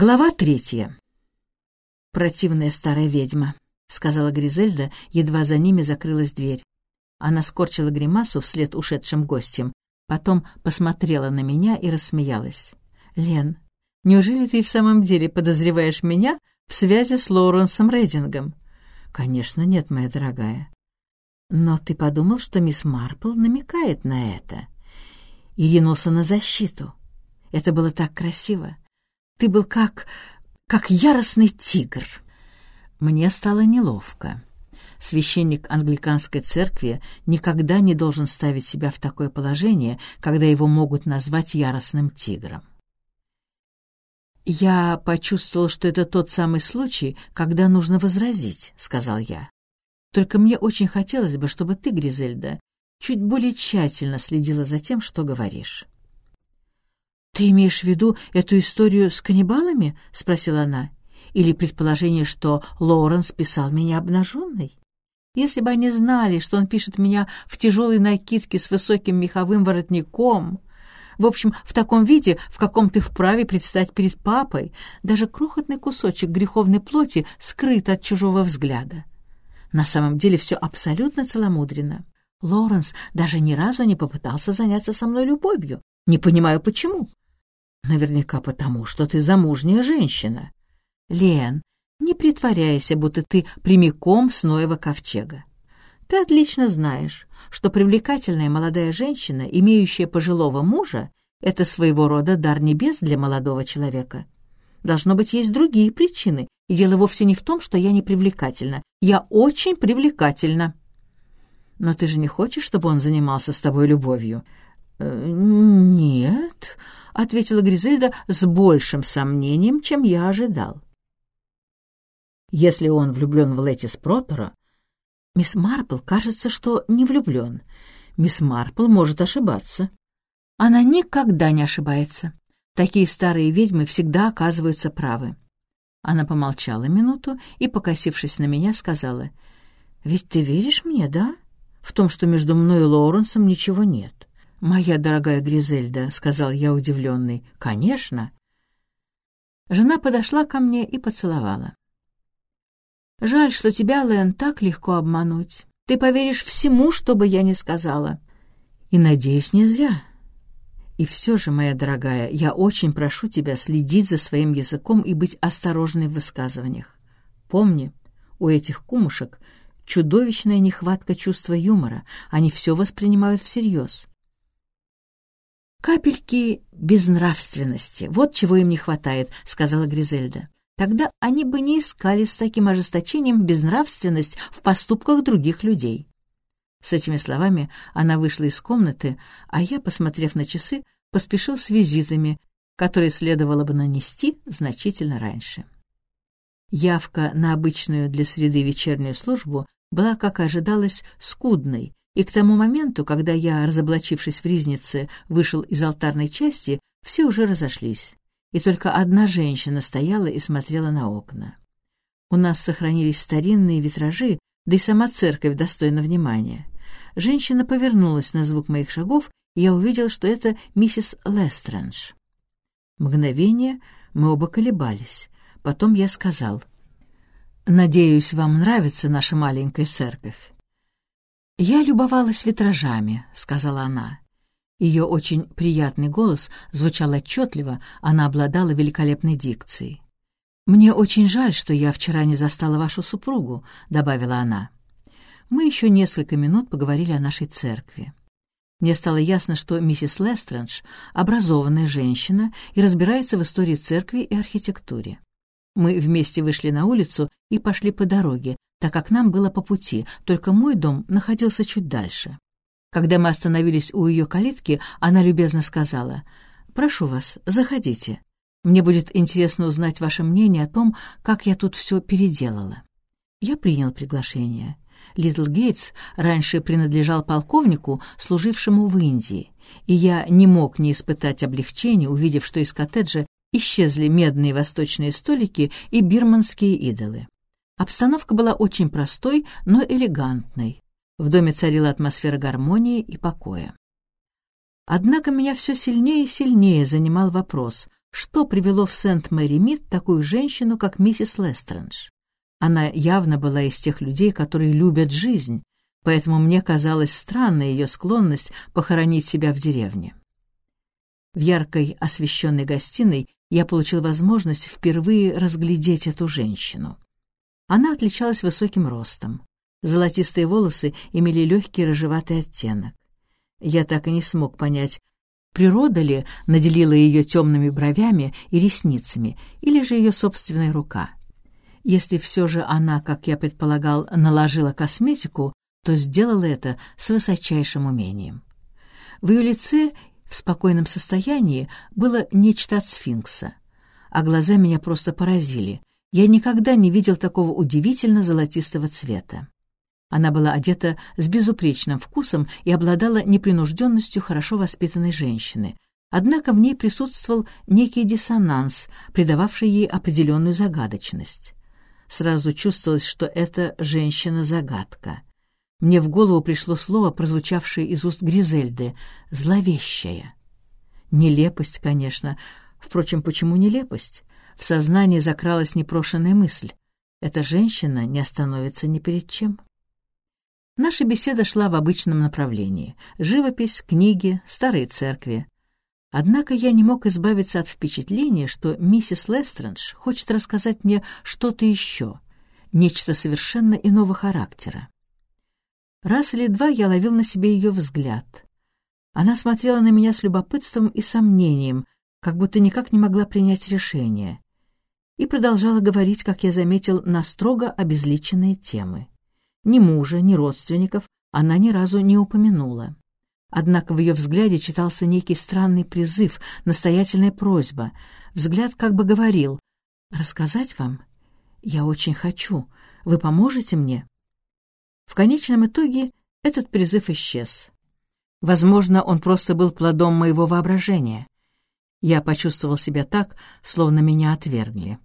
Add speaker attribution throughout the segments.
Speaker 1: Глава третья. «Противная старая ведьма», — сказала Гризельда, едва за ними закрылась дверь. Она скорчила гримасу вслед ушедшим гостям, потом посмотрела на меня и рассмеялась. «Лен, неужели ты в самом деле подозреваешь меня в связи с Лоуренсом Рейдингом?» «Конечно нет, моя дорогая». «Но ты подумал, что мисс Марпл намекает на это?» И ринулся на защиту. Это было так красиво. Ты был как... как яростный тигр. Мне стало неловко. Священник англиканской церкви никогда не должен ставить себя в такое положение, когда его могут назвать яростным тигром. «Я почувствовал, что это тот самый случай, когда нужно возразить», — сказал я. «Только мне очень хотелось бы, чтобы ты, Гризельда, чуть более тщательно следила за тем, что говоришь». «Ты имеешь в виду эту историю с каннибалами?» — спросила она. «Или предположение, что Лоуренс писал меня обнаженной? Если бы они знали, что он пишет меня в тяжелой накидке с высоким меховым воротником...» В общем, в таком виде, в каком ты вправе предстать перед папой, даже крохотный кусочек греховной плоти скрыт от чужого взгляда. На самом деле все абсолютно целомудренно. Лоренс даже ни разу не попытался заняться со мной любовью. Не понимаю, почему. Наверняка потому, что ты замужняя женщина. Лен, не притворяйся, будто ты прямиком с Ноева ковчега. Ты отлично знаешь, что привлекательная молодая женщина, имеющая пожилого мужа, это своего рода дар небес для молодого человека. Должно быть, есть другие причины, и дело вовсе не в том, что я не привлекательна. Я очень привлекательна. Но ты же не хочешь, чтобы он занимался с тобой любовью? «Нет», — ответила Гризельда с большим сомнением, чем я ожидал. «Если он влюблен в Летис Пропера, мисс Марпл кажется, что не влюблен. Мисс Марпл может ошибаться». «Она никогда не ошибается. Такие старые ведьмы всегда оказываются правы». Она помолчала минуту и, покосившись на меня, сказала, «Ведь ты веришь мне, да? В том, что между мной и Лоуренсом ничего нет». «Моя дорогая Гризельда», — сказал я удивленный, — «конечно». Жена подошла ко мне и поцеловала. «Жаль, что тебя, Лэн, так легко обмануть. Ты поверишь всему, что бы я ни сказала. И, надеюсь, не зря. И все же, моя дорогая, я очень прошу тебя следить за своим языком и быть осторожной в высказываниях. Помни, у этих кумушек чудовищная нехватка чувства юмора, они все воспринимают всерьез. «Капельки безнравственности. Вот чего им не хватает», — сказала Гризельда. «Тогда они бы не искали с таким ожесточением безнравственность в поступках других людей». С этими словами она вышла из комнаты, а я, посмотрев на часы, поспешил с визитами, которые следовало бы нанести значительно раньше. Явка на обычную для среды вечернюю службу была, как и ожидалось, скудной, и к тому моменту, когда я, разоблачившись в ризнице, вышел из алтарной части, все уже разошлись, и только одна женщина стояла и смотрела на окна. У нас сохранились старинные витражи, да и сама церковь достойна внимания. Женщина повернулась на звук моих шагов, и я увидел, что это миссис Лестрендж. Мгновение мы оба колебались. Потом я сказал, «Надеюсь, вам нравится наша маленькая церковь. «Я любовалась витражами», — сказала она. Ее очень приятный голос звучал отчетливо, она обладала великолепной дикцией. «Мне очень жаль, что я вчера не застала вашу супругу», — добавила она. Мы еще несколько минут поговорили о нашей церкви. Мне стало ясно, что миссис Лестрендж — образованная женщина и разбирается в истории церкви и архитектуре. Мы вместе вышли на улицу и пошли по дороге, так как нам было по пути, только мой дом находился чуть дальше. Когда мы остановились у ее калитки, она любезно сказала, «Прошу вас, заходите. Мне будет интересно узнать ваше мнение о том, как я тут все переделала». Я принял приглашение. Литл Гейтс раньше принадлежал полковнику, служившему в Индии, и я не мог не испытать облегчения, увидев, что из коттеджа исчезли медные восточные столики и бирманские идолы. Обстановка была очень простой, но элегантной. В доме царила атмосфера гармонии и покоя. Однако меня все сильнее и сильнее занимал вопрос, Что привело в Сент-Мэри-Мид такую женщину, как миссис Лестрендж? Она явно была из тех людей, которые любят жизнь, поэтому мне казалась странной ее склонность похоронить себя в деревне. В яркой освещенной гостиной я получил возможность впервые разглядеть эту женщину. Она отличалась высоким ростом. Золотистые волосы имели легкий рыжеватый оттенок. Я так и не смог понять, природа ли наделила ее темными бровями и ресницами, или же ее собственная рука. Если все же она, как я предполагал, наложила косметику, то сделала это с высочайшим умением. В ее лице в спокойном состоянии было нечто от сфинкса, а глаза меня просто поразили. Я никогда не видел такого удивительно золотистого цвета. Она была одета с безупречным вкусом и обладала непринужденностью хорошо воспитанной женщины. Однако в ней присутствовал некий диссонанс, придававший ей определенную загадочность. Сразу чувствовалось, что это женщина-загадка. Мне в голову пришло слово, прозвучавшее из уст Гризельды — «зловещая». Нелепость, конечно. Впрочем, почему нелепость? В сознании закралась непрошенная мысль. Эта женщина не остановится ни перед чем. Наша беседа шла в обычном направлении — живопись, книги, старые церкви. Однако я не мог избавиться от впечатления, что миссис Лестрендж хочет рассказать мне что-то еще, нечто совершенно иного характера. Раз или два я ловил на себе ее взгляд. Она смотрела на меня с любопытством и сомнением, как будто никак не могла принять решение, и продолжала говорить, как я заметил, на строго обезличенные темы. Ни мужа, ни родственников она ни разу не упомянула. Однако в ее взгляде читался некий странный призыв, настоятельная просьба. Взгляд как бы говорил «Рассказать вам? Я очень хочу. Вы поможете мне?» В конечном итоге этот призыв исчез. Возможно, он просто был плодом моего воображения. Я почувствовал себя так, словно меня отвергли.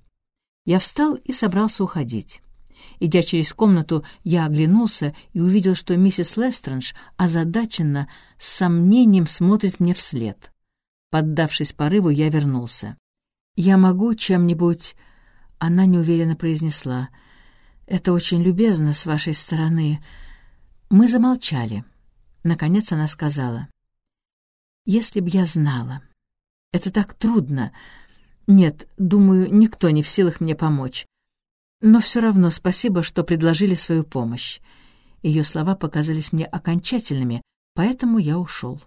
Speaker 1: Я встал и собрался уходить. Идя через комнату, я оглянулся и увидел, что миссис Лестрендж озадаченно, с сомнением смотрит мне вслед. Поддавшись порыву, я вернулся. «Я могу чем-нибудь...» Она неуверенно произнесла. «Это очень любезно с вашей стороны». Мы замолчали. Наконец она сказала. «Если б я знала. Это так трудно. Нет, думаю, никто не в силах мне помочь. Но все равно спасибо, что предложили свою помощь. Ее слова показались мне окончательными, поэтому я ушел.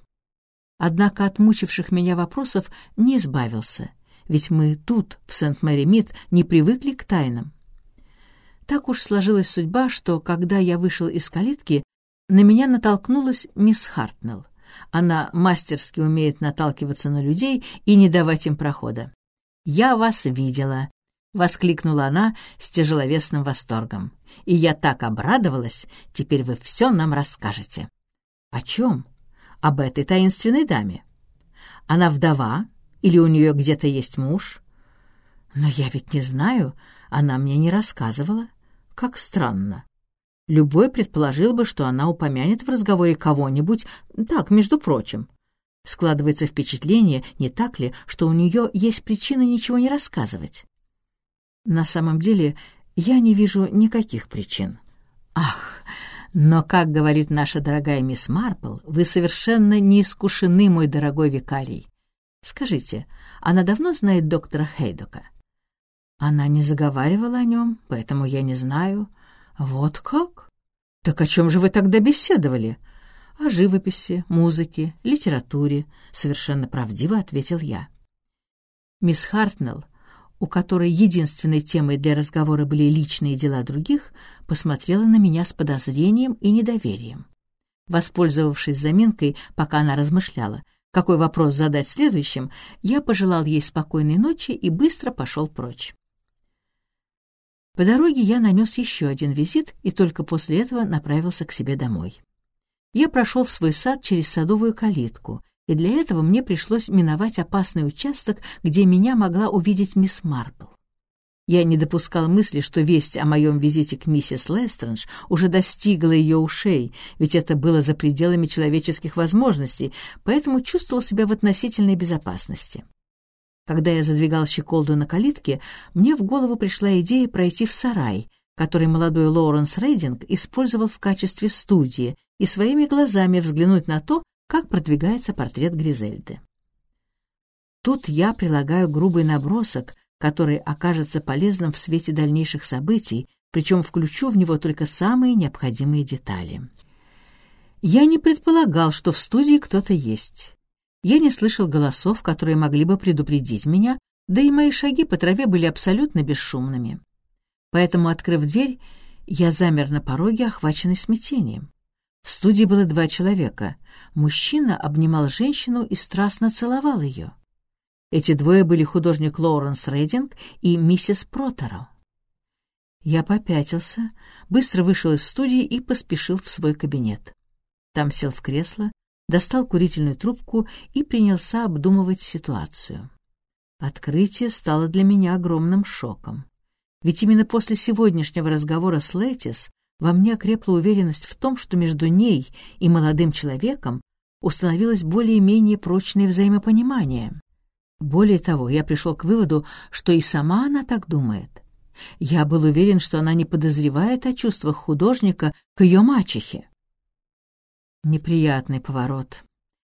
Speaker 1: Однако от мучивших меня вопросов не избавился, ведь мы тут, в Сент-Мэри-Мид, не привыкли к тайнам. Так уж сложилась судьба, что, когда я вышел из калитки, на меня натолкнулась мисс Хартнелл. Она мастерски умеет наталкиваться на людей и не давать им прохода. «Я вас видела», — воскликнула она с тяжеловесным восторгом. «И я так обрадовалась, теперь вы все нам расскажете». «О чем?» «Об этой таинственной даме. Она вдова или у нее где-то есть муж?» «Но я ведь не знаю, она мне не рассказывала. Как странно. Любой предположил бы, что она упомянет в разговоре кого-нибудь, так, между прочим. Складывается впечатление, не так ли, что у нее есть причина ничего не рассказывать?» На самом деле я не вижу никаких причин. Ах, но, как говорит наша дорогая мисс Марпл, вы совершенно не искушены, мой дорогой викарий. Скажите, она давно знает доктора Хейдока? Она не заговаривала о нем, поэтому я не знаю. Вот как? Так о чем же вы тогда беседовали? О живописи, музыке, литературе, совершенно правдиво ответил я. Мисс Хартнелл у которой единственной темой для разговора были личные дела других, посмотрела на меня с подозрением и недоверием. Воспользовавшись заминкой, пока она размышляла, какой вопрос задать следующим, я пожелал ей спокойной ночи и быстро пошел прочь. По дороге я нанес еще один визит и только после этого направился к себе домой. Я прошел в свой сад через садовую калитку, и для этого мне пришлось миновать опасный участок, где меня могла увидеть мисс Марпл. Я не допускал мысли, что весть о моем визите к миссис Лестрендж уже достигла ее ушей, ведь это было за пределами человеческих возможностей, поэтому чувствовал себя в относительной безопасности. Когда я задвигал щеколду на калитке, мне в голову пришла идея пройти в сарай, который молодой Лоуренс Рейдинг использовал в качестве студии, и своими глазами взглянуть на то, как продвигается портрет Гризельды. Тут я прилагаю грубый набросок, который окажется полезным в свете дальнейших событий, причем включу в него только самые необходимые детали. Я не предполагал, что в студии кто-то есть. Я не слышал голосов, которые могли бы предупредить меня, да и мои шаги по траве были абсолютно бесшумными. Поэтому, открыв дверь, я замер на пороге, охваченный смятением. В студии было два человека. Мужчина обнимал женщину и страстно целовал ее. Эти двое были художник Лоуренс Рейдинг и миссис Протеро. Я попятился, быстро вышел из студии и поспешил в свой кабинет. Там сел в кресло, достал курительную трубку и принялся обдумывать ситуацию. Открытие стало для меня огромным шоком. Ведь именно после сегодняшнего разговора с Летис во мне окрепла уверенность в том, что между ней и молодым человеком установилось более-менее прочное взаимопонимание. Более того, я пришел к выводу, что и сама она так думает. Я был уверен, что она не подозревает о чувствах художника к ее мачехе. Неприятный поворот.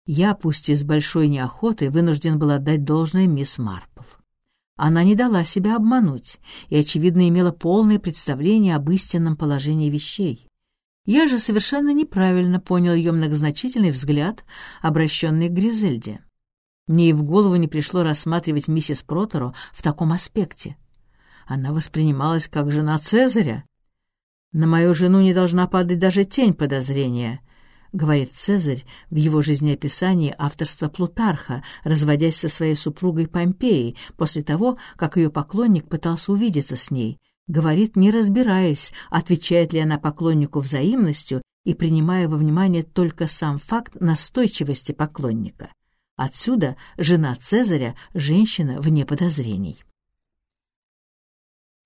Speaker 1: Я, пусть и с большой неохотой, вынужден был отдать должное мисс Марпл. Она не дала себя обмануть и, очевидно, имела полное представление об истинном положении вещей. Я же совершенно неправильно понял ее многозначительный взгляд, обращенный к Гризельде. Мне и в голову не пришло рассматривать миссис Протеро в таком аспекте. Она воспринималась как жена Цезаря. На мою жену не должна падать даже тень подозрения —— говорит Цезарь в его жизнеописании авторства Плутарха, разводясь со своей супругой Помпеей после того, как ее поклонник пытался увидеться с ней. Говорит, не разбираясь, отвечает ли она поклоннику взаимностью и принимая во внимание только сам факт настойчивости поклонника. Отсюда жена Цезаря — женщина вне подозрений.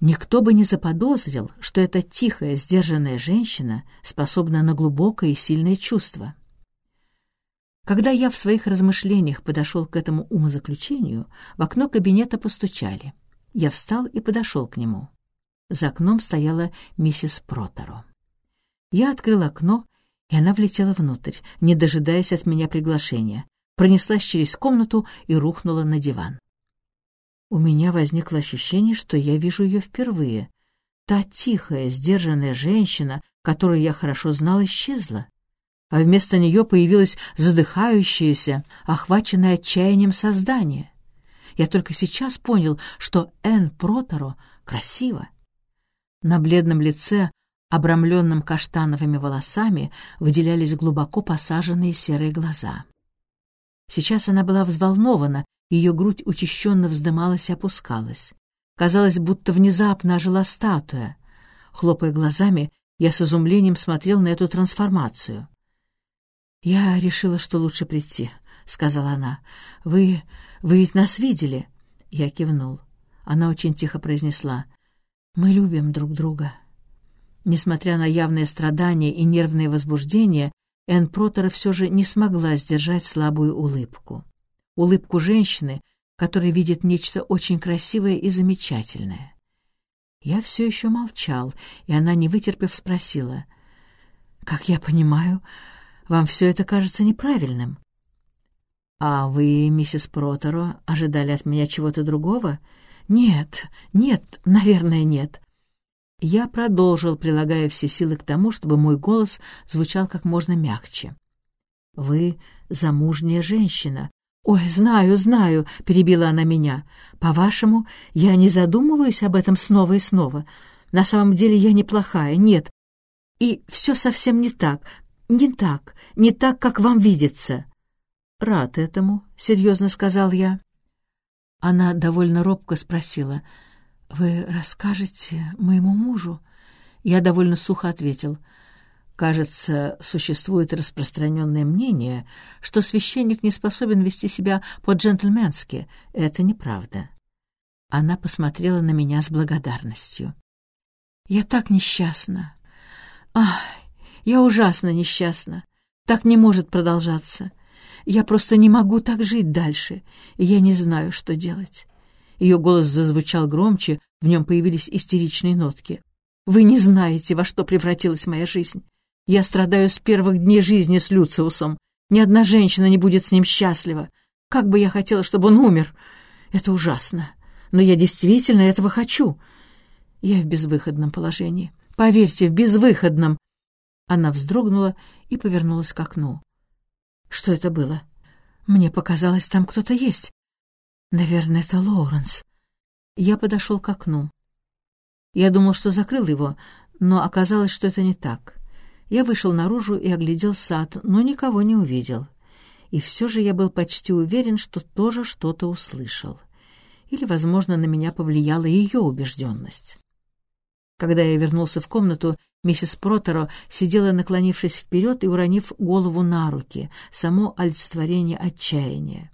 Speaker 1: Никто бы не заподозрил, что эта тихая, сдержанная женщина способна на глубокое и сильное чувство. Когда я в своих размышлениях подошел к этому умозаключению, в окно кабинета постучали. Я встал и подошел к нему. За окном стояла миссис Протеро. Я открыл окно, и она влетела внутрь, не дожидаясь от меня приглашения, пронеслась через комнату и рухнула на диван. У меня возникло ощущение, что я вижу ее впервые. Та тихая, сдержанная женщина, которую я хорошо знал, исчезла. А вместо нее появилось задыхающееся, охваченное отчаянием создание. Я только сейчас понял, что Энн Проторо красива. На бледном лице, обрамленном каштановыми волосами, выделялись глубоко посаженные серые глаза. Сейчас она была взволнована ее грудь учащенно вздымалась и опускалась. Казалось, будто внезапно ожила статуя. Хлопая глазами, я с изумлением смотрел на эту трансформацию. «Я решила, что лучше прийти», — сказала она. «Вы... вы ведь нас видели?» Я кивнул. Она очень тихо произнесла. «Мы любим друг друга». Несмотря на явное страдание и нервное возбуждение, Энн Протера все же не смогла сдержать слабую улыбку улыбку женщины, которая видит нечто очень красивое и замечательное. Я все еще молчал, и она, не вытерпев, спросила, «Как я понимаю, вам все это кажется неправильным?» «А вы, миссис Протеро, ожидали от меня чего-то другого?» «Нет, нет, наверное, нет». Я продолжил, прилагая все силы к тому, чтобы мой голос звучал как можно мягче. «Вы замужняя женщина, «Ой, знаю, знаю», — перебила она меня. «По-вашему, я не задумываюсь об этом снова и снова. На самом деле я неплохая, нет. И все совсем не так, не так, не так, как вам видится». «Рад этому», — серьезно сказал я. Она довольно робко спросила, «Вы расскажете моему мужу?» Я довольно сухо ответил — Кажется, существует распространенное мнение, что священник не способен вести себя по-джентльменски. Это неправда. Она посмотрела на меня с благодарностью. «Я так несчастна. Ах, я ужасно несчастна. Так не может продолжаться. Я просто не могу так жить дальше, и я не знаю, что делать». Ее голос зазвучал громче, в нем появились истеричные нотки. «Вы не знаете, во что превратилась моя жизнь. Я страдаю с первых дней жизни с Люциусом. Ни одна женщина не будет с ним счастлива. Как бы я хотела, чтобы он умер. Это ужасно. Но я действительно этого хочу. Я в безвыходном положении. Поверьте, в безвыходном. Она вздрогнула и повернулась к окну. Что это было? Мне показалось, там кто-то есть. Наверное, это Лоуренс. Я подошел к окну. Я думал, что закрыл его, но оказалось, что это не так. Я вышел наружу и оглядел сад, но никого не увидел. И все же я был почти уверен, что тоже что-то услышал. Или, возможно, на меня повлияла ее убежденность. Когда я вернулся в комнату, миссис Протеро сидела, наклонившись вперед и уронив голову на руки, само олицетворение отчаяния.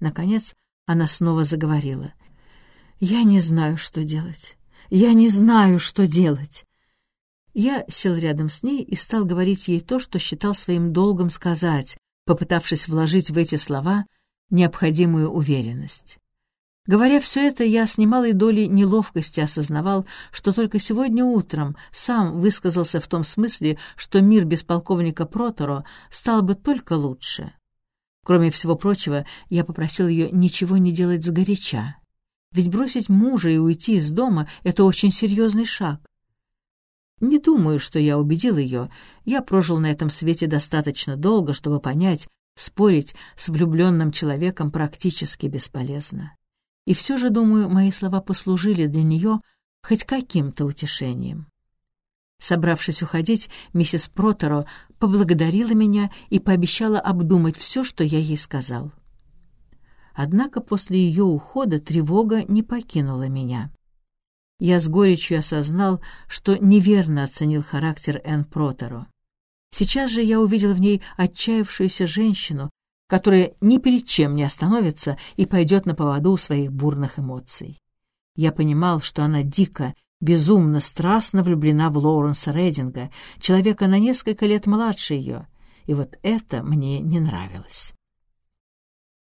Speaker 1: Наконец она снова заговорила. «Я не знаю, что делать. Я не знаю, что делать. Я сел рядом с ней и стал говорить ей то, что считал своим долгом сказать, попытавшись вложить в эти слова необходимую уверенность. Говоря все это, я с немалой долей неловкости осознавал, что только сегодня утром сам высказался в том смысле, что мир без полковника Проторо стал бы только лучше. Кроме всего прочего, я попросил ее ничего не делать сгоряча. Ведь бросить мужа и уйти из дома — это очень серьезный шаг. Не думаю, что я убедил ее. Я прожил на этом свете достаточно долго, чтобы понять, спорить с влюбленным человеком практически бесполезно. И все же, думаю, мои слова послужили для нее хоть каким-то утешением. Собравшись уходить, миссис Протеро поблагодарила меня и пообещала обдумать все, что я ей сказал. Однако после ее ухода тревога не покинула меня я с горечью осознал, что неверно оценил характер Энн Протеро. Сейчас же я увидел в ней отчаявшуюся женщину, которая ни перед чем не остановится и пойдет на поводу своих бурных эмоций. Я понимал, что она дико, безумно, страстно влюблена в Лоуренса Рединга, человека на несколько лет младше ее, и вот это мне не нравилось.